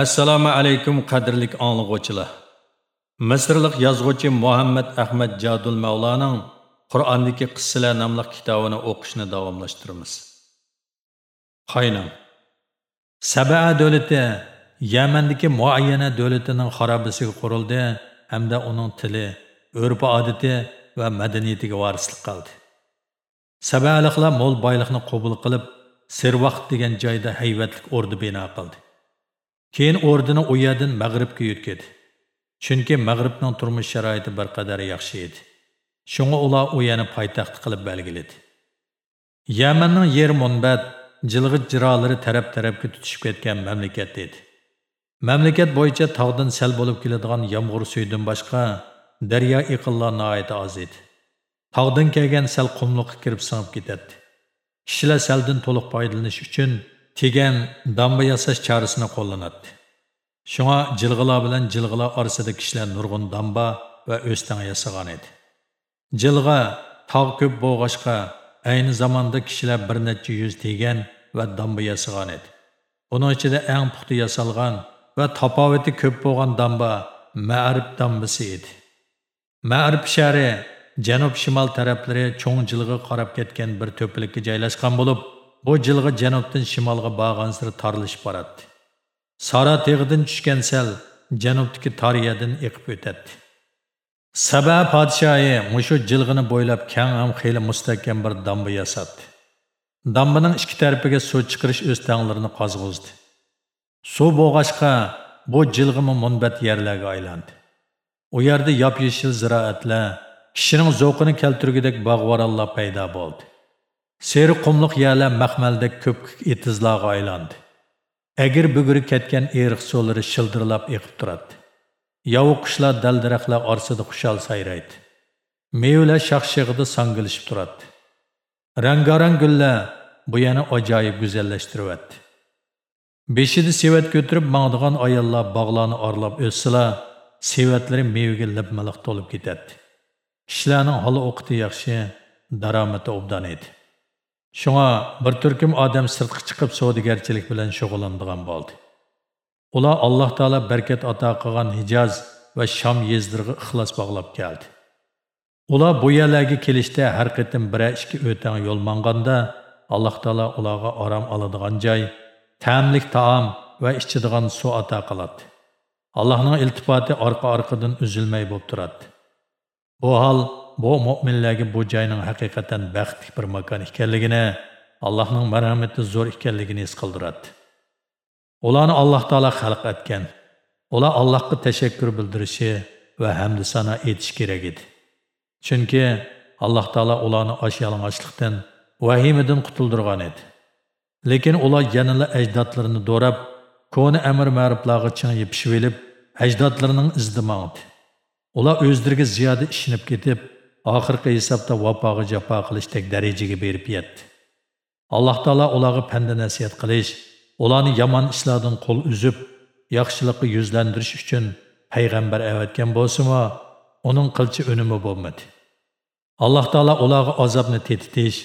assalomu alaykum qadrli anglag'uvchilar misrlik yozuvchi muhammad ahmad jadul mavlaning qur'ondagi qissalar nomli kitobini o'qishni davomlashtiramiz. Qaynam sabaa davlati yamandagi muayyana davlatining xarobasiga qurildi hamda uning tili urf odati va madaniyatiga varislik qildi. Sabaliqlar mo'l boyliqni qabul qilib servaqt degan joyda hayvatlik o'rdi bino qildi. Keyin ordini u yerdan Mag'ribga yo'tkadi. Chunki Mag'ribning turmush sharoiti bir qadar yaxshi edi. Shunga ular u yana poytaxt qilib belgiladi. Yamanning yer munbat, jilg'it jirolari taraf-tarafga tutishib ketgan mamlakat edi. Mamlakat bo'yicha tog'dan sel bo'lib keladigan yomg'ir suydan boshqa daryo iqinlar nihoyat oz edi. Tog'dan kelgan sel qumliqqa kirib singib ketadi. Kishilar seldan to'liq foydalanish uchun tegan damba yasash chorasini qo'llanadi. Shunga jilg'ilar bilan jilg'ilar orasida kishilar nurg'un damba va o'stan yasagan edi. Jilg'a tog' ko'p bo'lg'ashqa ayni zamonda kishilar bir necha yuz tegan va damba yasagan edi. Uning ichida eng puxta yasalgan va tafovati ko'p bo'lgan damba Ma'rib dambasi edi. Ma'rib shari janub shimol taraflari cho'ng jilg'a qarab ketgan bir to'pilikka joylashgan bo'lib, bu jilg'i janubdan shimolga borgan siri torlashib boradi sara teg'idan tushgan sal janubdagi tariyadan eqib o'tadi saba podshoyi mushu jilg'ini bo'ylab kang ham xeyli mustahkam bir damba yasadi dambaning ikki tarafiga suv chiqarish o'stanglarini qozg'izdi. Suv bo'g'ashqa bu jilg'imi munbat yerlarga aylandi. U yerda yop yeshil ziroatlar kishining zo'qini keltirgudek bog'vorallar paydo bo'ldi. Seri qumluq yala maxmaldek ko'p etizlarga aylandi. Agir bugri ketgan eriq so'lari shildirlab eqib turadi. Yovuq qushlar dal-daraxtlar orasida xushal sayraydi. Mevlar shaxshig'ida sangilishib turadi. Rangarang gullar bu yana ajoyib go'zallashtiryapti. Beshida sevat ko'tirib mangdigan ayollar bog'larni orlab o'ssilar, sevatlari mevaga libmaliq to'lib ketadi. Kishilarning holi o'qiti yaxshi, daromadi obdan edi. Шуңа bir түркім адам sirtqa чықып savdogarchilik bilan shug'ullanadigan болды. Ular Аллах taolo бәркет ата qilgan Hijoz ва Шам ездіргі ixlos bog'lab келді. Ular bu yerlarga kelishda har qitim bir ikki o'tang yo'l manganda Alloh taolo ularga orom oladigan joy, ta'mlik taom va ichadigan suv ato qiladi. Allohning iltifoti orqa-orqadan uzilmay bo'lib turadi. Bu hol bu mu'minlarga bu joyning haqiqatan baxtli bir makon ekanligini, Allohning marhamati zo'r ekanligini his qildiradi. Ularni Alloh taolo xalq etgan. Ular Allohga tashakkur bildirishi va hamd sano etish kerak edi. Chunki Alloh taolo ularni oshyalang'ochlikdan, vahimadan qutuldirgan edi. Lekin ular yanala ajdodlarini do'rab, ko'ni amir ma'riflarga ching yepishib elib ajdodlarining izida mangdi. Ular o'zlariga ziyoda ishinib ketib, oxirgi hisobda vafoga jafo qilishdek darajaga berib yetdi. Alloh taolo ularga panda nasihat qilish ularni yomon ishlardan qo'l uzib yaxshilikqa yuzlantirish uchun payg'ambar avatgan bo'lsimi uning qilchi unumi bo'lmadi. Alloh taolo ularga azobni tetitish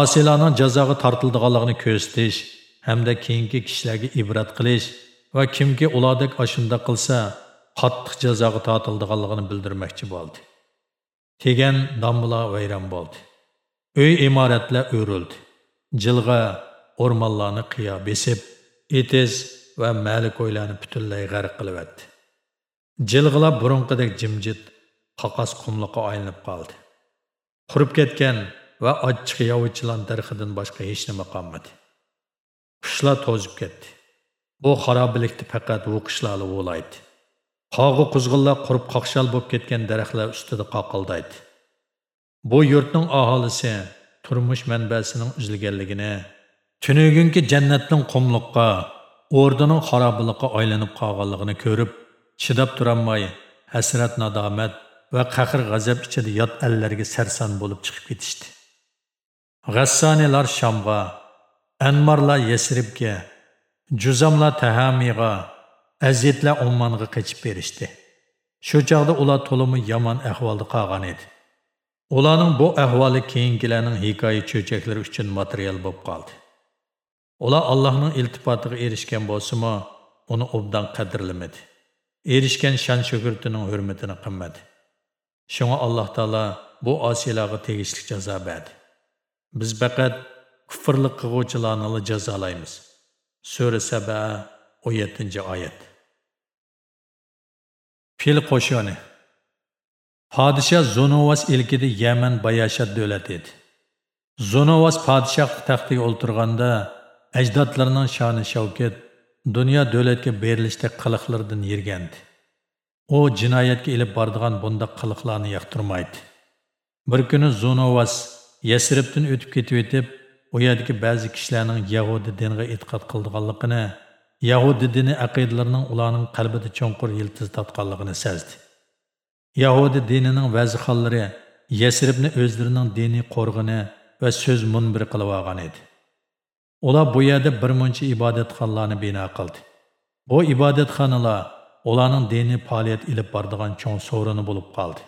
osiylarning jazoga tortildiganligini ko'rsatish hamda keyingi kishilarga ibrat qilish va kimki ulardek ashunda qilsa qattiq jazoga tortildiganligini bildirmoqchi bo'ldi. Tegan dombular vayron bo'ldi. Uy imoratlar o'rildi jilg'a o'rmonlarni qiyo besib etiz va mali qo'ylarni butunlay g'arq qilibyotdi jilg'alar burunqidek jimjit qaqas qumliqqa aylanib qoldi. Qurib ketgan va ochiq yovichilan darxidan boshqa hech nima qolmadi. Qushlar to'zib ketdi. Bu xarobilikni faqat bu qushlarni o'laydi. Qog'i құрып қақшал боп bo'lib ketgan daraxtlar ustida Бұ Bu yurtning aholisi turmush manbasining түнігінкі жәннәттің jannatning qumliqqa, қарабылыққа айланып қағалығыны qolganligini ko'rib, chidab әсірәт hasrat nadomat va qahr g'azab ichida yot сәрсан болып bo'lib chiqib ketishdi. Шамға, Әнмарла Есіріпке, Yasribga, Juzamlar Tahamiga, aziyatlar қечіп qochib berishdi. Shu chaqda ular to'limi yomon ahvolda qolgan edi. Ularning bu ahvoli keyingilarning hikoya cho'chaklari uchun material bo'lib qoldi. Ular Allohning iltifotiga erishgan bo'lsa-mu, uni obdan qadrlamadi. Erishgan shan shukratining hurmatini qilmadi. Shunga Alloh taolo bu osiyalarga tegishli jazo berdi. Biz faqat kufrlik qiluvchilarni jazolaymiz. Sura Saba 17-oyat. Fil qo'shoni Padişah Zonovas ilkida Yaman Bayashat davlat edi. Zonovas podshoh taxtiga o'ltirganda ajdodlarining shoni shavkat dunyo davlatga berilishda qiliqlardan yergandi U jinoyatga ilib bordigan bundaq qiliqlarni yoqtirmaydi. Bir kuni Zonovas Yasribdan o'tib ketib etib, u yerdagi ba'zi kishilarning Yahudi diniga e'tiqod qilganligini, Yahudi dini aqidalarining ularning qalbida cho'nqur yiltiz topganligini sezdi. Yahudi dinining vazixonlari Yasribni o'zlarining dini qo'rg'ini va so'z munbir qilib olgan edi. Ular bu yerda bir muncha ibodatxonalarni bino qildi. Bu ibodatxonalar ularning dini faoliyat ilib boradigan cho'ng so'rini bo'lib qoldi.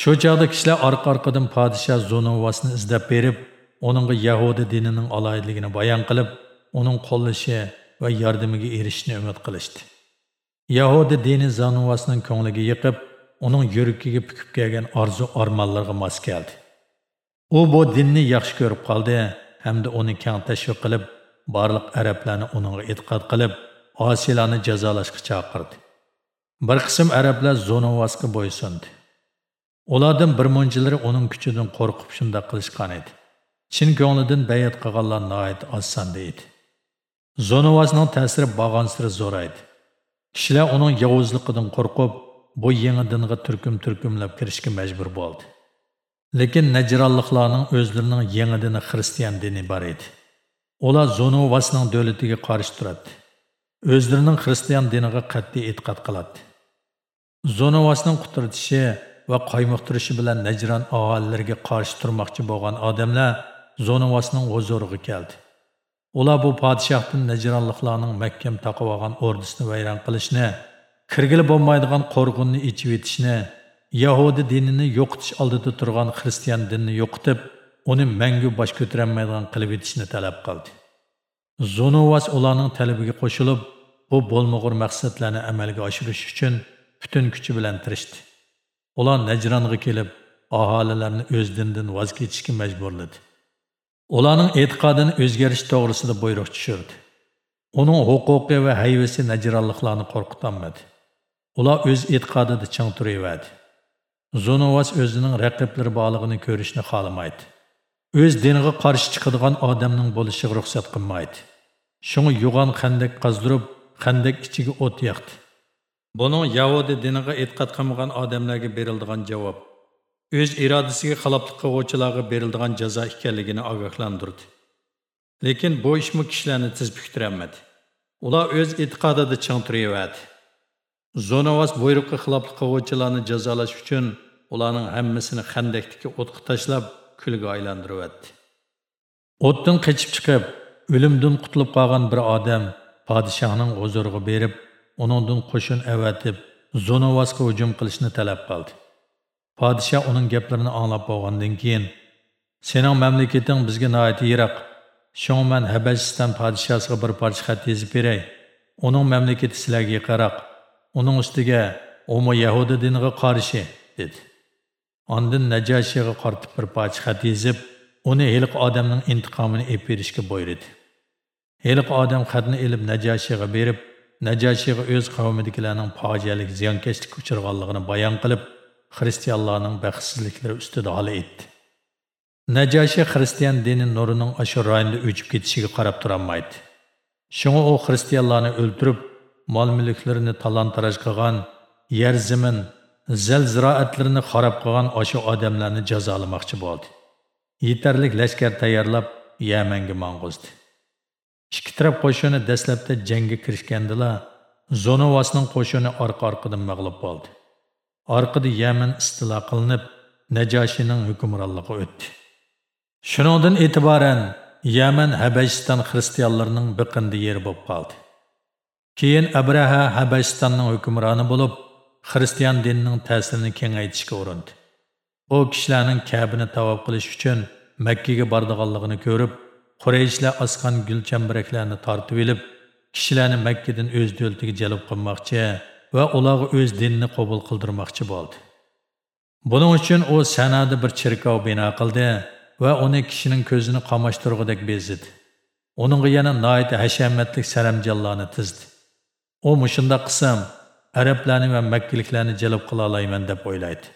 Shu chog'da kishilar orqa-orqadan podshoh Zonovasni izlab berib, uningga Yahudi dinining aloyidligini bayon qilib, uning qo'llashi va yordamiga erishishni umid qilishdi. Yahudi dini zanuvasining ko'ngliga yiqib, uning yuragiga pukib kelgan orzu-armonlarga mos keldi. U bu dinni yaxshi ko'rib qoldi hamda uni kang tashviq qilib, barliq arablarni uningga e'tiqod qilib, osiylarni jazolashga chaqirdi. Bir qism arablar Zonovasga bo'ysundi. Ulardan bir munchilari uning kuchidan qo'rqib shundoq qilishgan edi. Chin ko'nglidan bayat qilganlar noit oz sonda edi. Zonovasning ta'siri bag'onsiri zo'raydi. Kishilar uning yovuzligidan qo'rqib, bu yangi dinga turkum-turkumlab kirishga majbur bo'ldi. Lekin Najronliklarning o'zlarining yangi dini xristian dini bor edi. Ular Zonovasning davlatiga qarshi turadi. O'zlarining xristian diniga qat'iy e'tiqod qiladi. Zonovasning qutirtishi va qoymoqtirishi bilan Najron aholilariga qarshi turmoqchi bo'lgan odamlar Zonovasning huzuriga keldi. Ular bu podshohning Najronliklarning mahkam taqib olgan ordisini vayron qilishni, kirgili bo'lmaydigan qo'rg'inni ichib etishni, Yahudi dinini yo'qotish oldida turgan xristian dinini yo'qotib, uni mangu bosh ko'tarolmaydigan qilib etishni talab qildi. Zonovas ularning talabiga qo'shilib, bu bo'lmag'ur maqsadlarni amalga oshirish uchun butun kuchi bilan tirishdi. Ular Najronga kelib, aholilarni o'z dinidan voz kechishga majburladi. Ularning e'tiqodini o'zgarish to'g'risida buyruq tushirdi. Uning huquqi va hayvasi najronliklarni qo'rqitolmadi. Ular o'z e'tiqodida ching turaverdi. Zonovas o'zining raqiblari borlig'ini ko'rishni xohlamaydi. O'z diniga qarshi chiqadigan odamning bo'lishiga ruxsat qilmaydi. Shunga yo'g'on xandak qazdirib, xandak ichiga o't yoqdi. Buning Yahudi diniga e'tiqod qilmagan odamlarga berildigan javob o'z irodasiga xiloflik qiluvchilarga beriladigan jazo ekanligini ogohlantirdi. Lekin bu ishmi kishilarni tiz buktirolmadi. Ular o'z e'tiqodida chang turaverdi. Zonovas buyruqqa xiloflik qiluvchilarni jazolash uchun ularning hammasini xandakdagi o'tga tashlab kulga aylantiribdi. O'tdan qochib chiqib, o'limdan qutulib qolgan bir odam podshohning huzuriga berib, uningdan qo'shin avatib, Zonovasga hujum qilishni talab qildi. Podshoh uning gaplarini anglab bo'lgandan keyin, "Sening mamlakating bizga nihoyat yiroq. Shunga men Habashiston podshosiga bir parcha xat yozib beray. Uning mamlakati sizlarga yaqaroq Uning ustiga Omo Yahudi diniga qarshi" dedi. Ondan Najashiyga qartib bir parcha xat yozib, uni heliq odamning intiqomini ep berishga buyurdi. Heliq odam xatni elib Najashiyga berib, Najashiyga o'z qavmidagilarning fojialik ziyonkashlikka uchirganligini bayon qilib, xristianlarning baxtsizliklari ustida holi etdi. Najashi xristian dini nurining ashu o'chib ketishiga qarab turolmaydi. Shunga u xristianlarni o'ldirib, mol-mulklarini talon-taroj qilgan, yer zamin, zal ziroatlarini xarob qilgan ashu odamlarni jazolamoqchi bo'ldi. Yetarlik lashkar tayyorlab Yamanga mang'uzdi. Ikki taraf qo'shini dastlabda jangga kirishgandilar, Zonovasning qo'shini orqa-orqadan mag'lub bo'ldi. Orqada Yaman istilo qilinib, Najoshining hukmronligi o'tdi. Shuningdan e'tiboran Yaman Habashiston xristianlarining biqindi yeri bo'lib qoldi. Keyin Abraha Habashistonning hukmroni bo'lib, xristian dinining ta'sirini kengaytirishga urindi. О kishilarning кәбіні тавап qilish uchun Мәккеге bordiganligini ko'rib, Qurayshlar osqan gul chambaraklarni тартып еліп, kishilarni Makkadan o'z дөлтігі жәліп qilmoqchi va ularga o'z dinini qabul qildirmoqchi bo'ldi. Buning uchun u Sanada bir cherkov bino qildi va uni kishining ko'zini qamashtirgudek bezidi. Uningga yana noyat hashamatlik saramjonlarni tizdi. U mushunda qism arablarni va makkiliklarni jalb qila olayman deb o'ylaydi.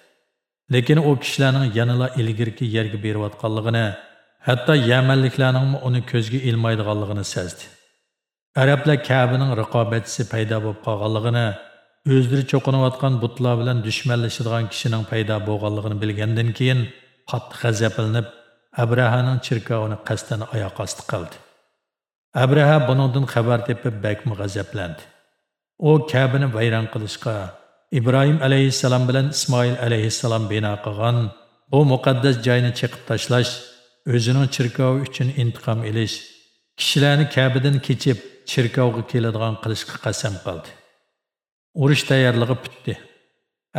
Lekin u kishilarning yanala ilgirki yerga berayotganligini, hatto yamanliklarning uni ko'zga ilmaydiganligini sezdi. Arablar Kabining raqobatchisi paydo bo'lib qolganligini, o'zlari cho'qinayotgan butlar bilan dushmanlashadigan kishining paydo bo'lganligini bilgandan keyin qattiq g'azablanib, Abrahaning chirkovini qasddan oyoq osti qildi. Abraha buningdan xabar tepib bakmi g'azablandi. U kabini vayron qilishga İbrahim alayhissalom bilan Ismoil alayhissalom bino qilgan bu muqaddas joyni chiqib tashlash, o'zining chirkovi uchun intiqom olish, kishilarni Ka'badan kechib chirkovga keladigan qilishga qasam qildi. Urush tayyorligi bitdi.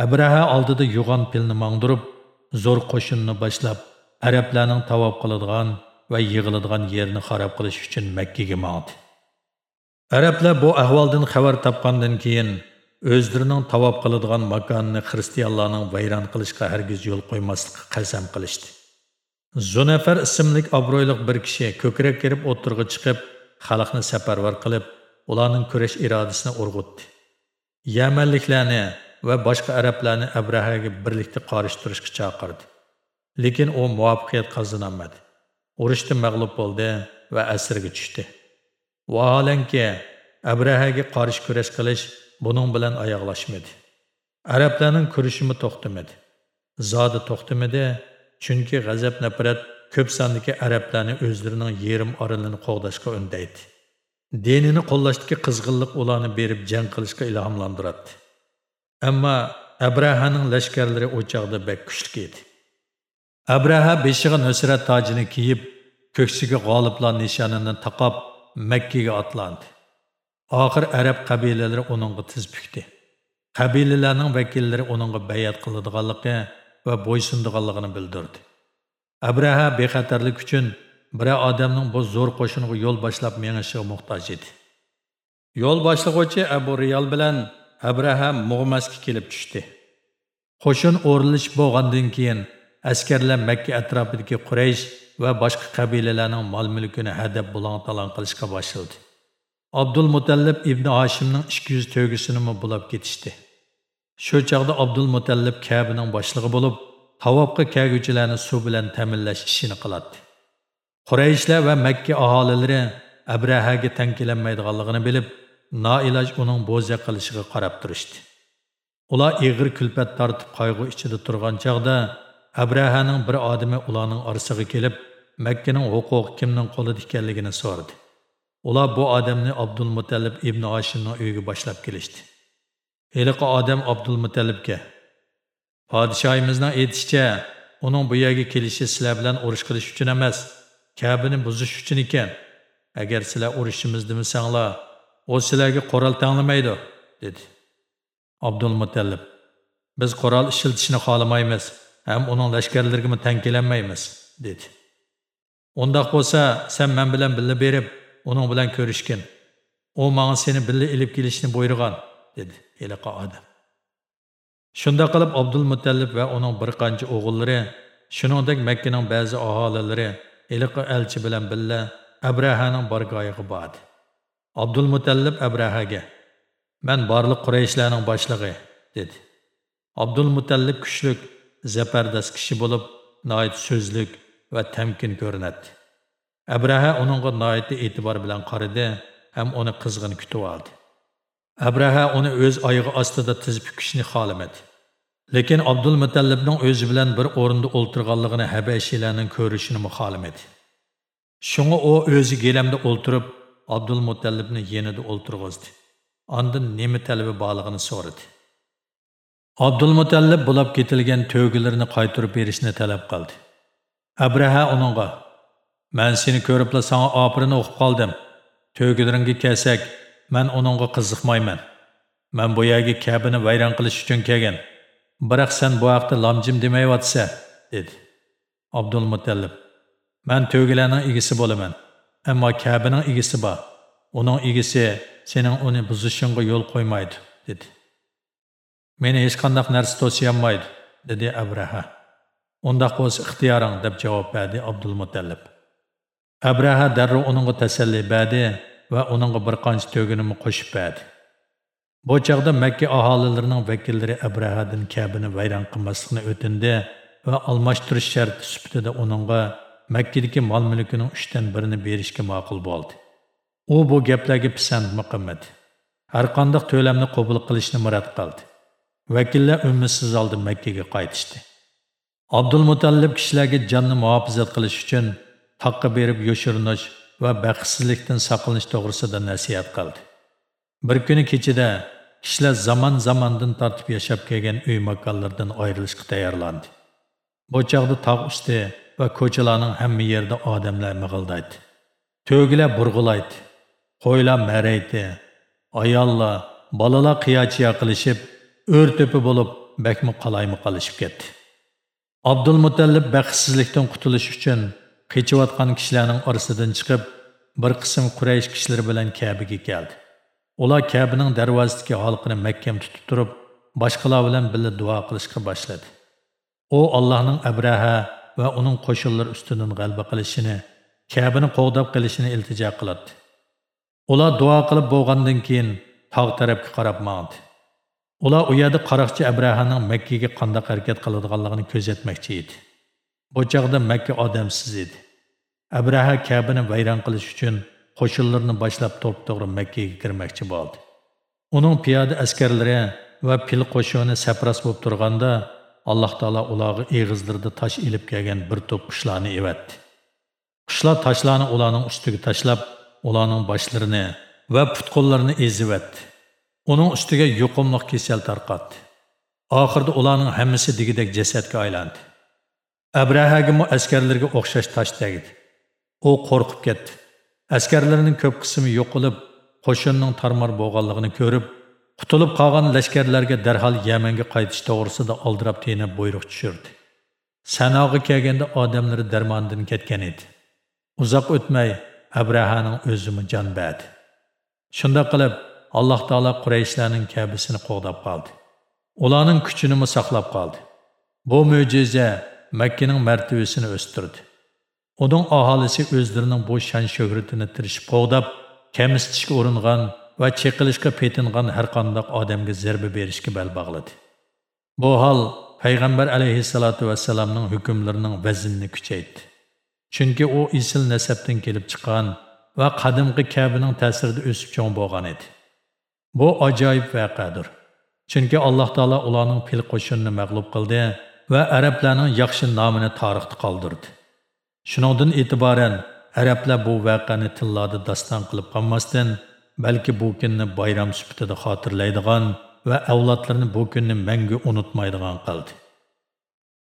Abraha oldida yo'g'on pilni mangdirib, zo'r qo'shinni boshlab, arablarning tavob qiladigan va yig'iladigan yerini xarob qilish uchun Makkaga mangdi. Arablar bu ahvoldan xabar topgandan keyin o'zlarining tavob qiladigan makonni xristianlarning vayron qilishga hargiz yo'l qo'ymaslikqa qasam qilishdi. Zunafar ismli obro'li bir kishi ko'krak kirib o'tirg'i chiqib, xalqni safarvar qilib, ularning kurash irodasini urg'utdi. Yamanliklarni va boshqa arablarni Abrahaga birlikda qorishtirishga chaqirdi. Lekin u muvaffaqiyat qozonolmadi. Urushda mag'lub bo'ldi va asirga tushdi. Vaholanki, Abrahaga qarshi kurash qilish buning bilan oyoqlashmadi. Arablarning kurishimi to'xtamadi. Zodi to'xtamadi, chunki g'azab nafrat ko'p sondagi arablarni o'zlarining yerim oralini qo'g'dashga undaydi. Dinini qo'llashdagi qizg'inlik ularni berib jang qilishga ilhomlantiradi. Ammo Abrahaning lashkarlari o'choqda bek kuchli edi. Abraha beshig'i nusrat tojini kiyib, ko'ksiga g'oliblar nishonini taqab Makkaga otlandi. Oxir arab qabilalari uningga tiz bukdi. Qabilalarning vakillari uningga bayat qiladiganligi va bo'ysundiganligini bildirdi. Abraha bexatarlik uchun bir odamning bu zo'r qo'shiniga yo'l boshlab mengishiga muhtoj edi. Yo'l boshlig'uvchi Abu Riyal bilan abraham Mug'masga kelib tushdi. Qo'shin o'rilish bo'lgandan keyin askarlar Makka atrofidagi Quraysh va boshqa qabilalarning mol-mulkini hadab bulang-talon qilishga boshladi. Abdul Mutallib ibn Hashimning 200 to'gisini bulab ketishdi. Shu chaqda Abdul Mutallib Kabining boshlig'i bo'lib, tavobga kelguvchilarni suv bilan ta'minlash ishini qiladi. Qurayshlar va Makka aholilari Abrahaga tankilanmaydiganligini bilib, noiloj uning bo'zya qilishiga qarab turishdi. Ular ig'ir kulpat tortib qayg'u ichida turgan chaqda Abrahaning bir odami ularning orasiga kelib, Makkaning huquqi kimning qo'lida ekanligini so'radi. Ular bu odamni Abdulmutallib ibn Hashimning uyiga boshlab kelishdi. Heliqi odam Abdulmutallibga Podshoyimizning aytishicha, uning bu yerga kelishi sizlar bilan urush qilish uchun emas, Ka'bani buzish uchun ekan. Agar sizlar urushimizni demasanglar, u sizlarga qoral tanlamaydi, dedi. Abdulmutallib Biz qoral ishlatishni xohlamaymiz, ham uning lashkarlariga tankilanmaymiz, dedi. Undaq bo'lsa, sen men bilan birga berib, uning bilan ko'rishgin. U menga seni birga ilib kelishni buyurgan, dedi heliqa odam. Shunda qilib Abdul Mutallib va uning bir qancha o'g'illari, shuningdek Makkaning ba'zi aholilari heliqa elchi bilan birga Abrahaning bargoyiga bordi. Abdul Mutallib Abrahaga: "Men barliq Qurayshlarning boshlig'i", dedi. Abdul Mutallib kuchlik, zafardas kishi bo'lib, noit so'zlik va tamkin ko'rinadi. Abraha uningga noiti e'tibor bilan qaradi ham uni qizg'in kutib oldi. Abraha uni o'z oyog'i ostida tiz bukishni xohlamadi. Lekin Abdul Mutallibning o'zi bilan bir o'rinda o'ltirganligini Habashiylarning ko'rishini xohlamadi. Shunga u o'zi gelamda o'ltirib, Abdul Mutallibni yenida o'ltirg'izdi. Ondan nima talabi borligini so'radi. Abdul Mutallib bulab ketilgan to'gilarini qaytarib berishni talab qildi. Abraha uningga "Men seni ko'ribla sana opirini o'qib qoldim. To'gilaringga kelsak, men uningga qiziqmayman. Men bu yerga Kabini vayron qilish uchun kelgan. Biroq sen bu ламжим lomjim demayotsa, dedi. Абдул Mutallib: "Men to'gilarning egisi bo'laman, ammo кәбінің egisi bor. uning egisi сенің uni бұзышыңғы yo'l qo'ymaydi dedi meni ешқандақ qandaq тосиянмайды, деді dedi abraha undoq ұқтиярың, ixtiyoring deb javob berdi abdulmutallib abraha дәрі оныңғы tasalli бәді va оныңғы bir qancha төгінімі qo'shib berdi bu chog'da makka aholilarining vakillari abrahadan kabini vayron qilmaslikni ve va almashtirish sharti de uningga Mekke'deki mal mülkünün üçten birini berishga ma'qul bo'ldi u bu gaplarga pisandmi qilmadi har qanday to'lamni qabul qilishni kaldı. Vekiller vakillar umidsiz Mekke'ye makkaga qaytishdi abdulmutallib canını jonni muhofazat qilish uchun taqqa berib ve va baxtsizlikdan saqlanish to'g'risida nasihat kaldı. bir kuni kechida kishilar zamon zamondan tortib yashab kelgan uy makonlardan ayrilishga tayyorlandi. Bu chog'da tog' usti va ko'chalarning hamma yerida odamlar mig'ildaydi. To'gilar burg'ulaydi qo'ylar maraydi ayollar bolalar qiyachiya qilishib o'r to'pi bo'lib bakmi qalaymi qolishib ketdi. Abdulmutallib baxtsizlikdan qutulish uchun qechiyotgan kishilarning orasidan chiqib bir qism quraysh kishilari bilan kabiga keldi. Ular kabining darvozasidagi halqını mahkam tutib turib boshqalar bilan birga duo qilishga boshladi. U allohning abraha va uning qo'shinlari ustidan g'alaba qilishini kabini qo'g'dab qilishini iltijo qiladi. Ular duo qilib bo'lgandan keyin tog' tarafga qarab mandi ular u yerda qaroqchi abrahaning makkaga qanday harakat qiladiganligini ko'zatmoqchi edi. Bu chog'da makka odamsiz edi. Abraha kabini vayron qilish uchun qo'shinlarni boshlab to'p to'g'ri makkaga kirmoqchi bo'ldi. Uning piyoda askarlari va pil qo'shini sapras bo'lib turganda alloh taolo ularga eg'izdirda tosh ilib kelgan bir to'p qushlarni evatdi. Qushlar toshlarni ularning ustiga tashlab ularning boshlarini va put qo'llarini ezivatdi. Uning ustiga yuqumliq kasal tarqatdi. Oxirida ularning hammasi digidek jasadga aylandi. Abrahagimi askarlarga o'xshash tosh tegdi. U qo'rqib ketdi. Askarlarning ko'p qismi yo'qolib qo'shinning tarmar bo'lganligini ko'rib qutulib qolgan lashkarlarga darhol yamanga qaytish to'g'risida oldirab tenib buyruq tushirdi. Sanoga kelganda odamlari darmondan ketgan edi. Uzoq o'tmay abrahaning o'zimi jon berdi shunda qilib alloh taolo qurayishlarning kabisini qo'g'dab qoldi. Ularning kuchini saqlab qoldi. Bu mo'jiza makkaning martabasini o'stirdi. Uning aholisi o'zlarining bu shon shuhratini tirishib qo'g'dab kamsitishga uringan va cheqilishga petingan har qandoq odamga zarba berishga bel bog'ladi bu hol payg'ambar alayhissalotu vassalamning hukmlarining vaznini kuchaytdi chunki u isil nasabdan kelib chiqqan va qadimgi kabining ta'sirida o'sib cho'ng bo'lgan edi bu ajoyib voqeadir chunki alloh taolo ularning pil qo'shinini mag'lub qildi va arablarning yaxshi nomini tarixda qoldirdi Шуныңдан итибарен әрәпләр бу вакыйганы тиллады дастан кылып калмастан, бәлки бу көнне байрам сүптеде хатırlayдыган ва авлатларын бу көнне мәңге унутмайдыган кылды.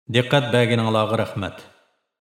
Диққат бәгенеңләргә рәхмәт.